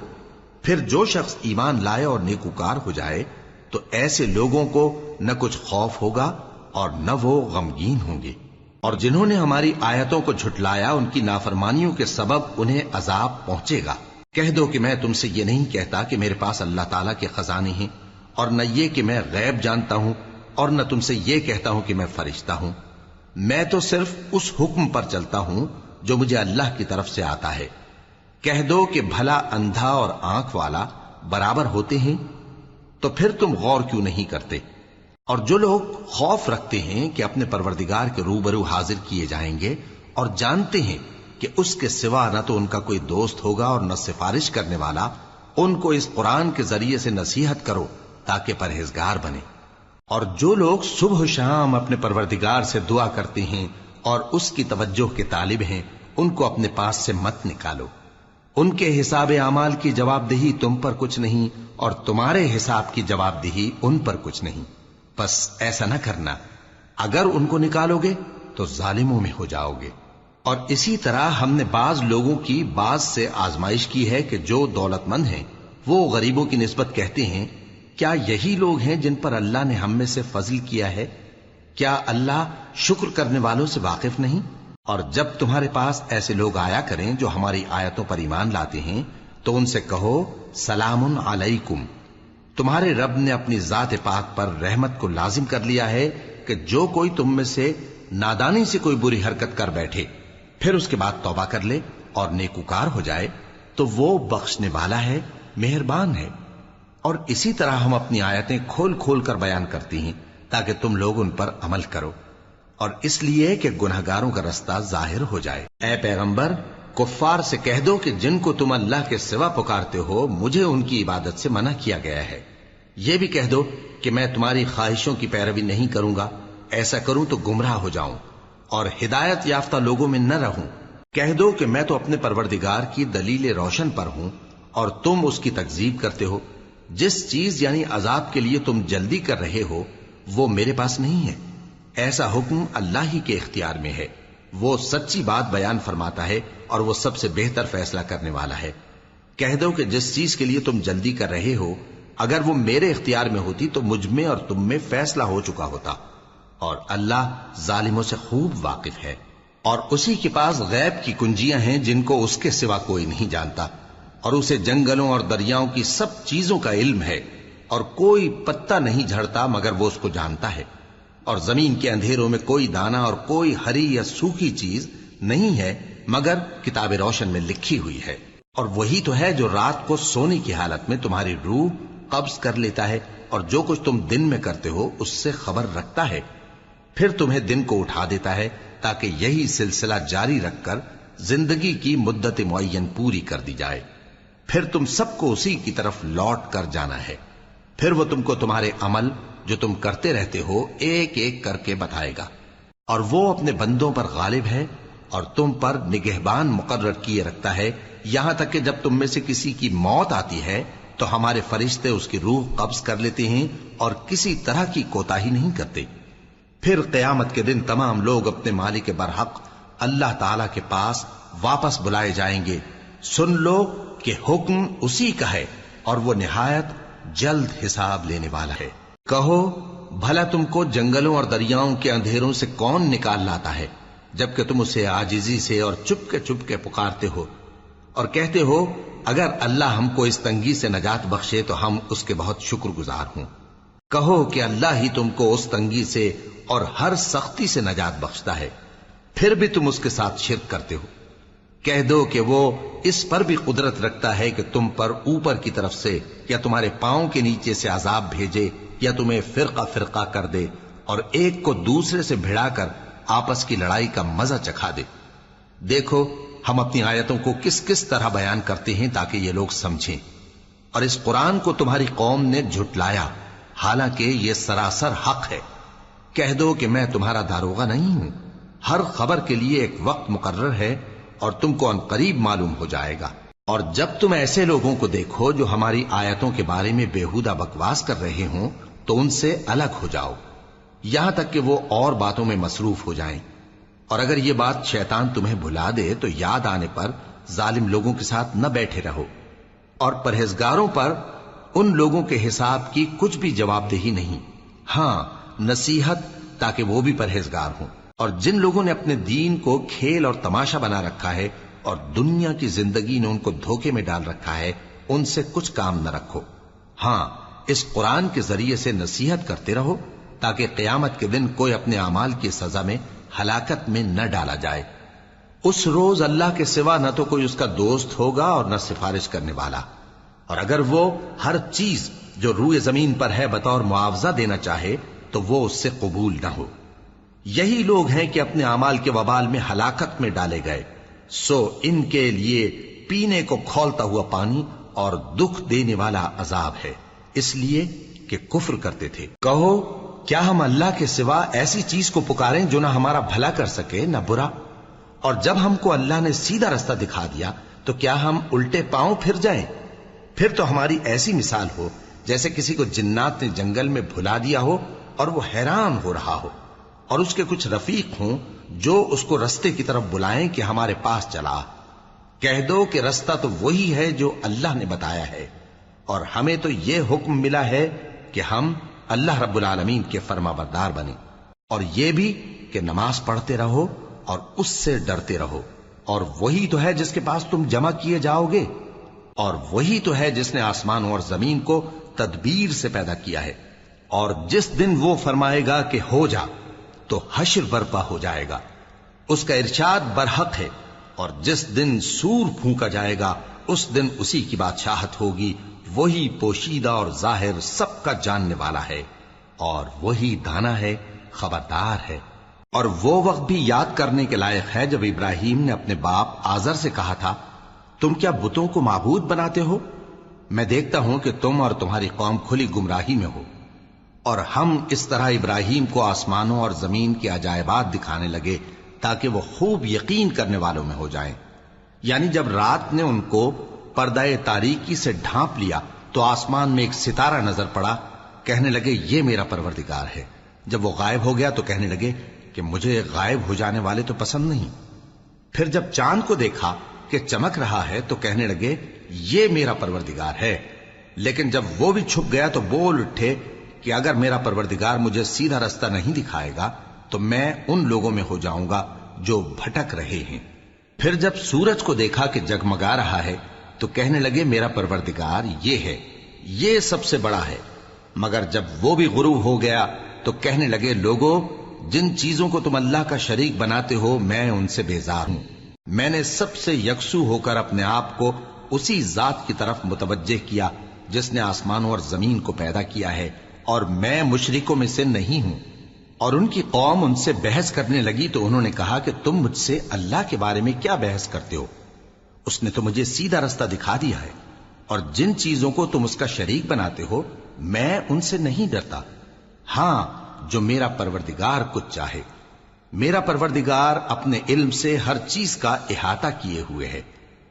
Speaker 1: پھر جو شخص ایمان لائے اور نیکوکار ہو جائے، تو ایسے لوگوں کو نہ کچھ خوف ہوگا اور نہ وہ غمگین ہوں گے۔ اور جنہوں نے ہماری آیتوں کو جھٹلایا، ان کی نافرمانیوں کے سبب انہیں عذاب پہنچے گا۔ کہہ دو کہ میں تم سے یہ نہیں کہتا کہ میرے پاس اللہ تعالیٰ کے خزانے ہیں، اور نہ یہ کہ میں غیب جانتا ہوں، اور نہ تم سے یہ کہتا ہوں کہ میں فرشتہ ہوں۔ میں تو صرف اس حکم پر چلتا ہوں جو مجھے اللہ کی طرف سے آتا ہے۔ کہہ دو کہ بھلا اندھا اور آنکھ والا برابر ہوتے ہیں، تو پھر تم غور کیوں نہیں کرتے؟ اور جو لوگ خوف رکھتے ہیں کہ اپنے پروردگار کے روبرو حاضر کیے جائیں گے اور جانتے ہیں کہ اس کے سوا نہ تو ان کا کوئی دوست ہوگا اور نہ سفارش کرنے والا، ان کو اس قرآن کے ذریعے سے نصیحت کرو تاکہ پرہیزگار بنے۔ اور جو لوگ صبح و شام اپنے پروردگار سے دعا کرتے ہیں اور اس کی توجہ کے طالب ہیں، ان کو اپنے پاس سے مت نکالو۔ ان کے حساب اعمال کی جواب دہی تم پر کچھ نہیں اور تمہارے حساب کی جواب دہی ان پر کچھ نہیں۔ بس ایسا نہ کرنا۔ اگر ان کو نکالو گے تو ظالموں میں ہو جاؤ گے۔ اور اسی طرح ہم نے بعض لوگوں کی بعض سے آزمائش کی ہے کہ جو دولت مند ہیں، وہ غریبوں کی نسبت کہتے ہیں کیا یہی لوگ ہیں جن پر اللہ نے ہم میں سے فضل کیا ہے؟ کیا اللہ شکر کرنے والوں سے واقف نہیں؟ اور جب تمہارے پاس ایسے لوگ آیا کریں جو ہماری آیتوں پر ایمان لاتے ہیں، تو ان سے کہو، سلام علیکم۔ تمہارے رب نے اپنی ذات پاک پر رحمت کو لازم کر لیا ہے کہ جو کوئی تم میں سے نادانی سے کوئی بری حرکت کر بیٹھے، پھر اس کے بعد توبہ کر لے اور نیکوکار ہو جائے، تو وہ بخشنے والا ہے، مہربان ہے۔ اور اسی طرح ہم اپنی آیتیں کھول کھول کر بیان کرتی ہیں تاکہ تم لوگ ان پر عمل کرو اور اس لیے کہ گناہ گاروں کا رستہ ظاہر ہو جائے۔ اے پیغمبر، کفار سے کہہ دو کہ جن کو تم اللہ کے سوا پکارتے ہو، مجھے ان کی عبادت سے منع کیا گیا ہے۔ یہ بھی کہہ دو کہ میں تمہاری خواہشوں کی پیروی نہیں کروں گا، ایسا کروں تو گمراہ ہو جاؤں اور ہدایت یافتہ لوگوں میں نہ رہوں۔ کہہ دو کہ میں تو اپنے پروردگار کی دلیل روشن پر ہوں اور تم اس کی تکزیب کرتے ہو۔ جس چیز یعنی عذاب کے لیے تم جلدی کر رہے ہو، وہ میرے پاس نہیں ہے۔ ایسا حکم اللہ ہی کے اختیار میں ہے۔ وہ سچی بات بیان فرماتا ہے اور وہ سب سے بہتر فیصلہ کرنے والا ہے۔ کہہ دو کہ جس چیز کے لیے تم جلدی کر رہے ہو، اگر وہ میرے اختیار میں ہوتی تو مجھ میں اور تم میں فیصلہ ہو چکا ہوتا۔ اور اللہ ظالموں سے خوب واقف ہے۔ اور اسی کے پاس غیب کی کنجیاں ہیں جن کو اس کے سوا کوئی نہیں جانتا۔ اور اسے جنگلوں اور دریاؤں کی سب چیزوں کا علم ہے اور کوئی پتا نہیں جھڑتا مگر وہ اس کو جانتا ہے۔ اور زمین کے اندھیروں میں کوئی دانا اور کوئی ہری یا سوکھی چیز نہیں ہے مگر کتاب روشن میں لکھی ہوئی ہے۔ اور وہی تو ہے جو رات کو سونے کی حالت میں تمہاری روح قبض کر لیتا ہے اور جو کچھ تم دن میں کرتے ہو اس سے خبر رکھتا ہے۔ پھر تمہیں دن کو اٹھا دیتا ہے تاکہ یہی سلسلہ جاری رکھ کر زندگی کی مدت معین پوری کر دی جائے۔ پھر تم سب کو اسی کی طرف لوٹ کر جانا ہے۔ پھر وہ تم کو تمہارے عمل جو تم کرتے رہتے ہو ایک ایک کر کے بتائے گا۔ اور وہ اپنے بندوں پر غالب ہے اور تم پر نگہبان مقرر کیے رکھتا ہے۔ یہاں تک کہ جب تم میں سے کسی کی موت آتی ہے تو ہمارے فرشتے اس کی روح قبض کر لیتے ہیں اور کسی طرح کی کوتا نہیں کرتے۔ پھر قیامت کے دن تمام لوگ اپنے مالک برحق اللہ تعالی کے پاس واپس بلائے جائیں گے۔ سن لو کہ حکم اسی کا ہے اور وہ نہایت جلد حساب لینے والا ہے۔ کہو، بھلا تم کو جنگلوں اور دریاؤں کے اندھیروں سے کون نکال لاتا ہے، جبکہ تم اسے آجزی سے اور چپ کے چپ کے پکارتے ہو۔ اور کہتے ہو، اگر اللہ ہم کو اس تنگی سے نجات بخشے تو ہم اس کے بہت شکر گزار ہوں۔ کہو کہ اللہ ہی تم کو اس تنگی سے اور ہر سختی سے نجات بخشتا ہے۔ پھر بھی تم اس کے ساتھ شرک کرتے ہو۔ کہہ دو کہ وہ اس پر بھی قدرت رکھتا ہے کہ تم پر اوپر کی طرف سے یا تمہارے پاؤں کے نیچے سے عذاب بھیجے یا تمہیں فرقہ فرقہ کر دے اور ایک کو دوسرے سے بھڑا کر آپس کی لڑائی کا مزہ چکھا دے۔ دیکھو، ہم اپنی آیتوں کو کس کس طرح بیان کرتے ہیں تاکہ یہ لوگ سمجھیں۔ اور اس قرآن کو تمہاری قوم نے جھٹلایا، حالانکہ یہ سراسر حق ہے۔ کہہ دو کہ میں تمہارا داروغہ نہیں ہوں۔ ہر خبر کے لیے ایک وقت مقرر ہے اور تم کو ان قریب معلوم ہو جائے گا۔ اور جب تم ایسے لوگوں کو دیکھو جو ہماری آیتوں کے بارے میں بےحودہ بکواس کر رہے ہوں، تو ان سے الگ ہو جاؤ۔ یہاں تک کہ وہ اور باتوں میں مصروف ہو جائیں۔ اور اگر یہ بات شیطان تمہیں بھلا دے، تو یاد آنے پر ظالم لوگوں کے ساتھ نہ بیٹھے رہو۔ اور پرہیزگاروں پر ان لوگوں کے حساب کی کچھ بھی جواب دہی نہیں۔ ہاں نصیحت تاکہ وہ بھی پرہیزگار ہوں۔ اور جن لوگوں نے اپنے دین کو کھیل اور تماشا بنا رکھا ہے اور دنیا کی زندگی نے ان کو دھوکے میں ڈال رکھا ہے، ان سے کچھ کام نہ رکھو۔ ہاں اس قرآن کے ذریعے سے نصیحت کرتے رہو تاکہ قیامت کے دن کوئی اپنے اعمال کی سزا میں ہلاکت میں نہ ڈالا جائے۔ اس روز اللہ کے سوا نہ تو کوئی اس کا دوست ہوگا اور نہ سفارش کرنے والا۔ اور اگر وہ ہر چیز جو روئے زمین پر ہے بطور معاوضہ دینا چاہے تو وہ اس سے قبول نہ ہو۔ یہی لوگ ہیں کہ اپنے اعمال کے وبال میں ہلاکت میں ڈالے گئے۔ سو ان کے لیے پینے کو کھولتا ہوا پانی اور دکھ دینے والا عذاب ہے۔ اس لیے کہ کفر کرتے تھے۔ کہو، کیا ہم اللہ کے سوا ایسی چیز کو پکاریں جو نہ ہمارا بھلا کر سکے، نہ برا؟ اور جب ہم کو اللہ نے سیدھا رستہ دکھا دیا، تو کیا ہم الٹے پاؤں پھر جائیں؟ پھر تو ہماری ایسی مثال ہو جیسے کسی کو جنات نے جنگل میں بھلا دیا ہو اور وہ حیران ہو رہا ہو۔ اور اس کے کچھ رفیق ہوں جو اس کو رستے کی طرف بلائیں کہ ہمارے پاس چلا۔ کہہ دو کہ رستہ تو وہی ہے جو اللہ نے بتایا ہے۔ اور ہمیں تو یہ حکم ملا ہے کہ ہم اللہ رب العالمین کے فرما بردار بنے اور یہ بھی کہ نماز پڑھتے رہو اور اس سے ڈرتے رہو۔ اور وہی تو ہے جس کے پاس تم جمع کیے جاؤ گے۔ اور وہی تو ہے جس نے آسمان اور زمین کو تدبیر سے پیدا کیا ہے۔ اور جس دن وہ فرمائے گا کہ ہو جا۔ تو حشر برپا ہو جائے گا۔ اس کا ارشاد برحق ہے اور جس دن سور پھونکا جائے گا، اس دن اسی کی بادشاہت ہوگی۔ وہی پوشیدہ اور ظاہر سب کا جاننے والا ہے اور وہی دانا ہے، خبردار ہے۔ اور وہ وقت بھی یاد کرنے کے لائق ہے جب ابراہیم نے اپنے باپ آزر سے کہا تھا، تم کیا بتوں کو معبود بناتے ہو؟ میں دیکھتا ہوں کہ تم اور تمہاری قوم کھلی گمراہی میں ہو۔ اور ہم اس طرح ابراہیم کو آسمانوں اور زمین کے عجائبات دکھانے لگے تاکہ وہ خوب یقین کرنے والوں میں ہو جائیں۔ یعنی جب رات نے ان کو پردہ تاریکی سے ڈھانپ لیا تو آسمان میں ایک ستارہ نظر پڑا، کہنے لگے، یہ میرا پروردگار ہے۔ جب وہ غائب ہو گیا تو کہنے لگے کہ مجھے غائب ہو جانے والے تو پسند نہیں۔ پھر جب چاند کو دیکھا کہ چمک رہا ہے تو کہنے لگے، یہ میرا پروردگار ہے۔ لیکن جب وہ بھی چھپ گیا تو بول اٹھے کہ اگر میرا پروردگار مجھے سیدھا رستہ نہیں دکھائے گا، تو میں ان لوگوں میں ہو جاؤں گا جو بھٹک رہے ہیں۔ پھر جب سورج کو دیکھا کہ جگمگا رہا ہے، تو کہنے لگے، میرا پروردگار، یہ ہے، یہ سب سے بڑا ہے۔ مگر جب وہ بھی غروب ہو گیا، تو کہنے لگے، لوگوں، جن چیزوں کو تم اللہ کا شریک بناتے ہو، میں ان سے بیزار ہوں۔ میں نے سب سے یکسو ہو کر اپنے آپ کو اسی ذات کی طرف متوجہ کیا، جس نے آسمانوں اور زمین کو پیدا کیا ہے۔ اور میں مشرکوں میں سے نہیں ہوں۔ اور ان کی قوم ان سے بحث کرنے لگی تو انہوں نے کہا کہ تم مجھ سے اللہ کے بارے میں کیا بحث کرتے ہو؟ اس نے تو مجھے سیدھا رستہ دکھا دیا ہے۔ اور جن چیزوں کو تم اس کا شریک بناتے ہو، میں ان سے نہیں ڈرتا۔ ہاں جو میرا پروردگار کچھ چاہے۔ میرا پروردگار اپنے علم سے ہر چیز کا احاطہ کیے ہوئے ہے۔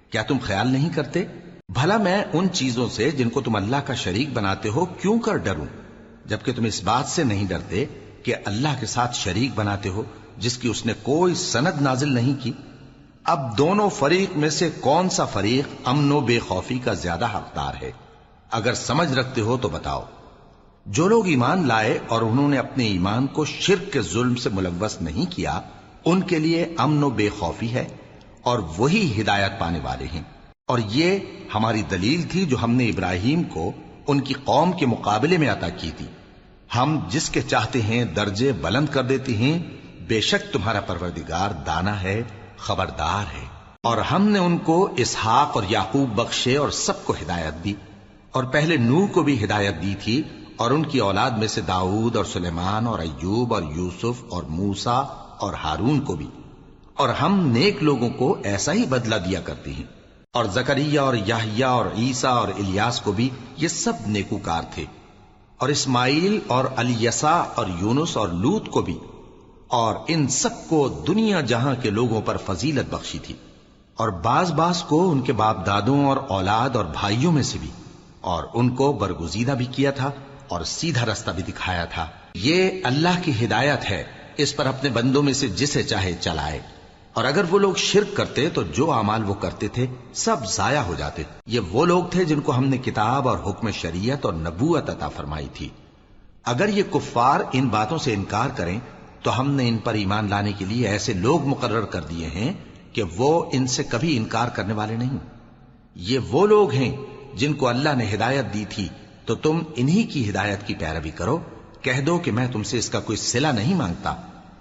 Speaker 1: کیا تم خیال نہیں کرتے؟ بھلا میں ان چیزوں سے جن کو تم اللہ کا شریک بناتے ہو، کیوں کر ڈروں؟ جبکہ تم اس بات سے نہیں ڈرتے کہ اللہ کے ساتھ شریک بناتے ہو، جس کی اس نے کوئی سند نازل نہیں کی۔ اب دونوں فریق میں سے کون سا فریق امن و بے خوفی کا زیادہ حقدار ہے؟ اگر سمجھ رکھتے ہو تو بتاؤ۔ جو لوگ ایمان لائے اور انہوں نے اپنے ایمان کو شرک کے ظلم سے ملوث نہیں کیا، ان کے لیے امن و بے خوفی ہے اور وہی ہدایت پانے والے ہیں۔ اور یہ ہماری دلیل تھی جو ہم نے ابراہیم کو ان کی قوم کے مقابلے میں عطا کی تھی۔ ہم جس کے چاہتے ہیں درجے بلند کر دیتے ہیں، بے شک تمہارا پروردگار دانا ہے، خبردار ہے۔ اور ہم نے ان کو اسحاق اور یعقوب بخشے اور سب کو ہدایت دی۔ اور پہلے نوح کو بھی ہدایت دی تھی، اور ان کی اولاد میں سے داؤد اور سلیمان اور ایوب اور یوسف اور موسا اور ہارون کو بھی۔ اور ہم نیک لوگوں کو ایسا ہی بدلہ دیا کرتے ہیں۔ اور زکریہ اور یاہیا اور عیسا اور الیاس کو بھی یہ سب نیکوکار تھے۔ اور اسماعیل اور الیسا اور یونس اور لوت کو بھی، اور ان سب کو دنیا جہاں کے لوگوں پر فضیلت بخشی تھی، اور بعض بعض کو ان کے باپ دادوں اور اولاد اور بھائیوں میں سے بھی، اور ان کو برگزیدہ بھی کیا تھا اور سیدھا رستہ بھی دکھایا تھا۔ یہ اللہ کی ہدایت ہے، اس پر اپنے بندوں میں سے جسے چاہے چلائے۔ اور اگر وہ لوگ شرک کرتے تو جو اعمال وہ کرتے تھے سب ضائع ہو جاتے۔ یہ وہ لوگ تھے جن کو ہم نے کتاب اور حکم شریعت اور نبوت عطا فرمائی تھی۔ اگر یہ کفار ان باتوں سے انکار کریں، تو ہم نے ان پر ایمان لانے کے لیے ایسے لوگ مقرر کر دیے ہیں کہ وہ ان سے کبھی انکار کرنے والے نہیں۔ یہ وہ لوگ ہیں جن کو اللہ نے ہدایت دی تھی، تو تم انہی کی ہدایت کی پیروی کرو۔ کہہ دو کہ میں تم سے اس کا کوئی سلا نہیں مانگتا۔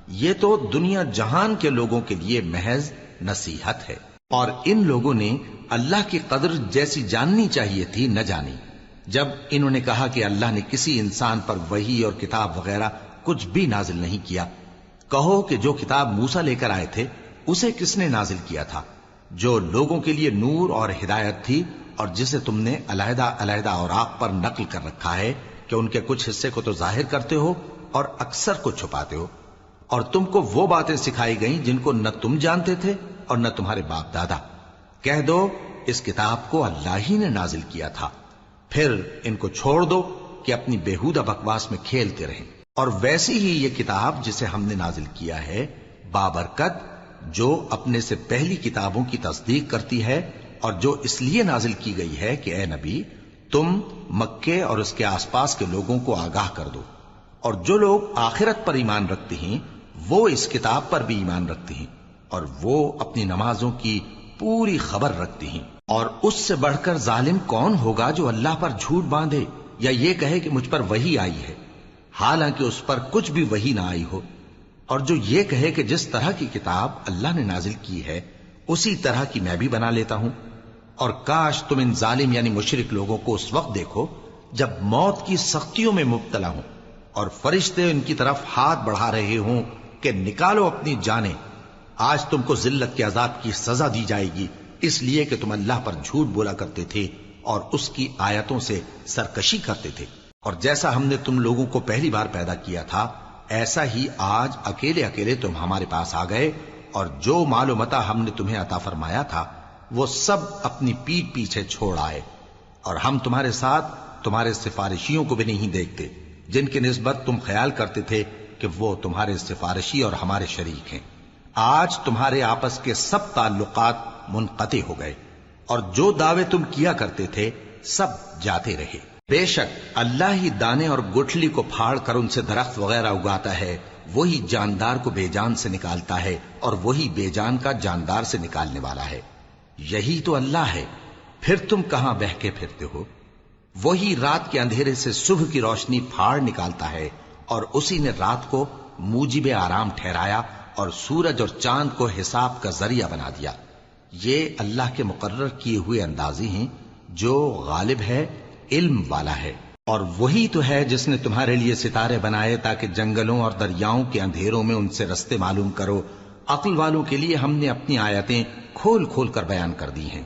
Speaker 1: یہ تو دنیا جہان کے لوگوں کے لیے محض نصیحت ہے۔ اور ان لوگوں نے اللہ کی قدر جیسی جاننی چاہیے تھی نہ جانی۔ جب انہوں نے کہا کہ اللہ نے کسی انسان پر وہی اور کتاب وغیرہ کچھ بھی نازل نہیں کیا، کہو کہ جو کتاب موسا لے کر آئے تھے، اسے کس نے نازل کیا تھا؟ جو لوگوں کے لیے نور اور ہدایت تھی اور جسے تم نے علیحدہ علیحدہ اور پر نقل کر رکھا ہے کہ ان کے کچھ حصے کو تو ظاہر کرتے ہو اور اکثر کو چھپاتے ہو۔ اور تم کو وہ باتیں سکھائی گئیں جن کو نہ تم جانتے تھے اور نہ تمہارے باپ دادا۔ کہہ دو، اس کتاب کو اللہ ہی نے نازل کیا تھا۔ پھر ان کو چھوڑ دو کہ اپنی بےحودہ بکواس میں کھیلتے رہیں۔ اور ویسی ہی یہ کتاب جسے ہم نے نازل کیا ہے، بابرکت، جو اپنے سے پہلی کتابوں کی تصدیق کرتی ہے اور جو اس لیے نازل کی گئی ہے کہ اے نبی، تم مکے اور اس کے آس پاس کے لوگوں کو آگاہ کر دو۔ اور جو لوگ آخرت پر ایمان رکھتے ہیں وہ اس کتاب پر بھی ایمان رکھتے ہیں اور وہ اپنی نمازوں کی پوری خبر رکھتے ہیں۔ اور اس سے بڑھ کر ظالم کون ہوگا جو اللہ پر جھوٹ باندھے یا یہ کہے کہ مجھ پر وہی آئی ہے؟ حالانکہ اس پر کچھ بھی وہی نہ آئی ہو۔ اور جو یہ کہے کہ جس طرح کی کتاب اللہ نے نازل کی ہے، اسی طرح کی میں بھی بنا لیتا ہوں۔ اور کاش تم ان ظالم یعنی مشرق لوگوں کو اس وقت دیکھو جب موت کی سختیوں میں مبتلا ہوں اور فرشتے ان کی طرف ہاتھ بڑھا رہے ہوں۔ کہ نکالو اپنی جانیں۔ آج تم کو ذلت کے عذاب کی سزا دی جائے گی، اس لیے کہ تم اللہ پر جھوٹ بولا کرتے تھے اور اس کی آیتوں سے سرکشی کرتے تھے۔ اور جیسا ہم نے تم لوگوں کو پہلی بار پیدا کیا تھا، ایسا ہی آج اکیلے اکیلے تم ہمارے پاس آ گئے اور جو معلومتا ہم نے تمہیں عطا فرمایا تھا، وہ سب اپنی پیٹ پیچھے چھوڑ آئے۔ اور ہم تمہارے ساتھ تمہارے سفارشیوں کو بھی نہیں دیکھتے، جن کی نسبت تم خیال کرتے تھے کہ وہ تمہارے سفارشی اور ہمارے شریک ہیں۔ آج تمہارے آپس کے سب تعلقات منقطع ہو گئے اور جو دعوے تم کیا کرتے تھے، سب جاتے رہے۔ بے شک، اللہ ہی دانے اور گٹھلی کو پھاڑ کر ان سے درخت وغیرہ اگاتا ہے، وہی جاندار کو بے جان سے نکالتا ہے اور وہی بے جان کا جاندار سے نکالنے والا ہے۔ یہی تو اللہ ہے۔ پھر تم کہاں بہ کے پھرتے ہو؟ وہی رات کے اندھیرے سے صبح کی روشنی پھاڑ نکالتا ہے۔ اور اسی نے رات کو موجب آرام ٹھہرایا اور سورج اور چاند کو حساب کا ذریعہ بنا دیا۔ یہ اللہ کے مقرر کیے ہوئے اندازی ہیں جو غالب ہے، علم والا ہے۔ اور وہی تو ہے جس نے تمہارے لیے ستارے بنائے تاکہ جنگلوں اور دریاؤں کے اندھیروں میں ان سے رستے معلوم کرو۔ عقل والوں کے لیے ہم نے اپنی آیتیں کھول کھول کر بیان کر دی ہیں۔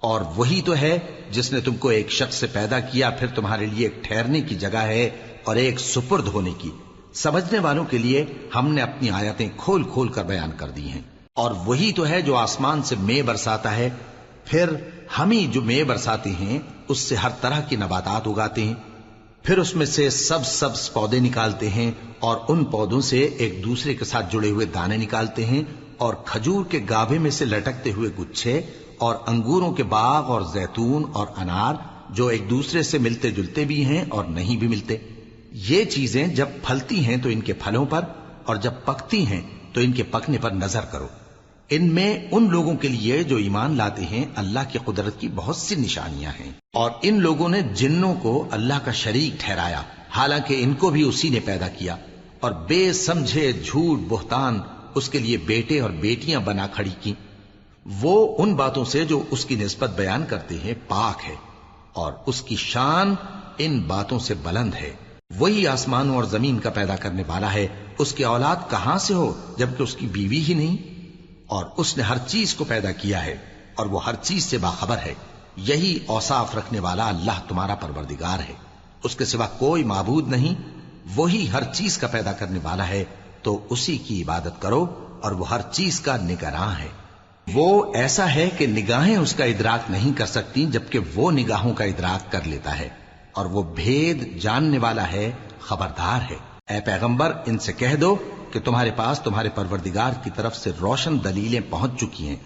Speaker 1: اور وہی تو ہے جس نے تم کو ایک شخص سے پیدا کیا، پھر تمہارے لیے ایک ٹھہرنے کی جگہ ہے۔ اور ایک سپرد ہونے کی، سمجھنے والوں کے لیے ہم نے اپنی آیتیں کھول کھول کر بیان کر دی ہیں۔ اور وہی تو ہے جو آسمان سے مے برساتا ہے۔ پھر ہم ہی جو مے برساتے ہیں، اس سے ہر طرح کی نباتات اگاتے ہیں۔ پھر اس میں سے سب سبز پودے نکالتے ہیں اور ان پودوں سے ایک دوسرے کے ساتھ جڑے ہوئے دانے نکالتے ہیں۔ اور کھجور کے گابے میں سے لٹکتے ہوئے گچھے اور انگوروں کے باغ اور زیتون اور انار جو ایک دوسرے سے ملتے جلتے بھی ہیں اور نہیں بھی ملتے۔ یہ چیزیں جب پھلتی ہیں تو ان کے پھلوں پر، اور جب پکتی ہیں تو ان کے پکنے پر نظر کرو۔ ان میں ان لوگوں کے لیے جو ایمان لاتے ہیں، اللہ کی قدرت کی بہت سی نشانیاں ہیں۔ اور ان لوگوں نے جنوں کو اللہ کا شریک ٹھہرایا، حالانکہ ان کو بھی اسی نے پیدا کیا۔ اور بے سمجھے جھوٹ بہتان اس کے لیے بیٹے اور بیٹیاں بنا کھڑی کی وہ ان باتوں سے جو اس کی نسبت بیان کرتے ہیں، پاک ہے۔ اور اس کی شان ان باتوں سے بلند ہے۔ وہی آسمانوں اور زمین کا پیدا کرنے والا ہے۔ اس کی اولاد کہاں سے ہو جبکہ اس کی بیوی ہی نہیں؟ اور اس نے ہر چیز کو پیدا کیا ہے اور وہ ہر چیز سے باخبر ہے۔ یہی اوصاف رکھنے والا اللہ تمہارا پروردگار ہے۔ اس کے سوا کوئی معبود نہیں۔ وہی ہر چیز کا پیدا کرنے والا ہے۔ تو اسی کی عبادت کرو اور وہ ہر چیز کا نگراں ہے۔ وہ ایسا ہے کہ نگاہیں اس کا ادراک نہیں کر سکتی جبکہ وہ نگاہوں کا ادراک کر لیتا ہے۔ اور وہ بھید جاننے والا ہے، خبردار ہے۔ اے پیغمبر، ان سے کہہ دو کہ تمہارے پاس تمہارے پروردگار کی طرف سے روشن دلیلیں پہنچ چکی ہیں۔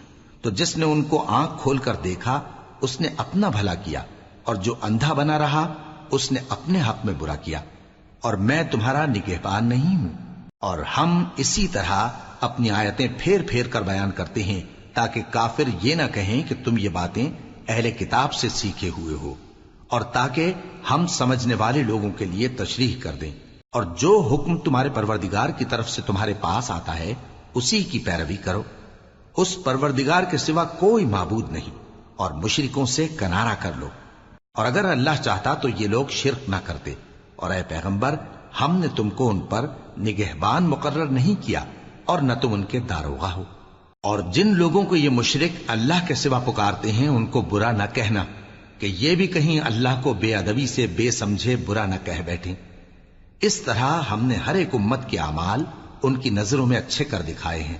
Speaker 1: تو جس نے ان کو آنکھ کھول کر دیکھا، اس نے اپنا بھلا کیا، اور جو اندھا بنا رہا، اس نے اپنے حق میں برا کیا۔ اور میں تمہارا نگہبان نہیں ہوں۔ اور ہم اسی طرح اپنی آیتیں پھیر پھیر کر بیان کرتے ہیں تاکہ کافر یہ نہ کہیں کہ تم یہ باتیں اہل کتاب سے سیکھے ہوئے ہو۔ اور تاکہ ہم سمجھنے والے لوگوں کے لیے تشریح کر دیں۔ اور جو حکم تمہارے پروردگار کی طرف سے تمہارے پاس آتا ہے، اسی کی پیروی کرو۔ اس پروردگار کے سوا کوئی معبود نہیں، اور مشرکوں سے کنارا کر لو۔ اور اگر اللہ چاہتا تو یہ لوگ شرک نہ کرتے۔ اور اے پیغمبر، ہم نے تم کو ان پر نگہبان مقرر نہیں کیا، اور نہ تم ان کے داروغہ ہو۔ اور جن لوگوں کو یہ مشرک اللہ کے سوا پکارتے ہیں، ان کو برا نہ کہنا۔ کہ یہ بھی کہیں اللہ کو بے ادبی سے بے سمجھے برا نہ کہہ بیٹھے اس طرح ہم نے ہر ایک امت کے اعمال ان کی نظروں میں اچھے کر دکھائے ہیں۔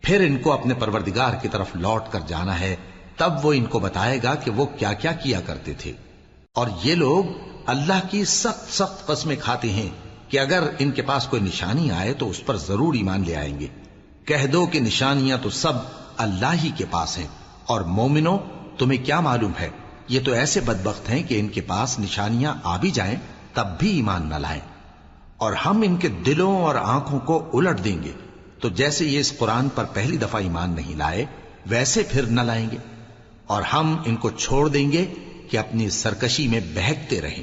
Speaker 1: پھر ان کو اپنے پروردگار کی طرف لوٹ کر جانا ہے، تب وہ ان کو بتائے گا کہ وہ کیا کیا کیا کرتے تھے۔ اور یہ لوگ اللہ کی سخت سخت قسمیں کھاتے ہیں کہ اگر ان کے پاس کوئی نشانی آئے تو اس پر ضرور ایمان لے آئیں گے۔ کہہ دو کہ نشانیاں تو سب اللہ ہی کے پاس ہیں اور مومنوں، تمہیں کیا معلوم ہے؟ یہ تو ایسے بدبخت ہیں کہ ان کے پاس نشانیاں آ بھی جائیں، تب بھی ایمان نہ لائیں۔ اور ہم ان کے دلوں اور آنکھوں کو الٹ دیں گے۔ تو جیسے یہ اس قرآن پر پہلی دفعہ ایمان نہیں لائے، ویسے پھر نہ لائیں گے۔ اور ہم ان کو چھوڑ دیں گے کہ اپنی سرکشی میں بہکتے رہیں۔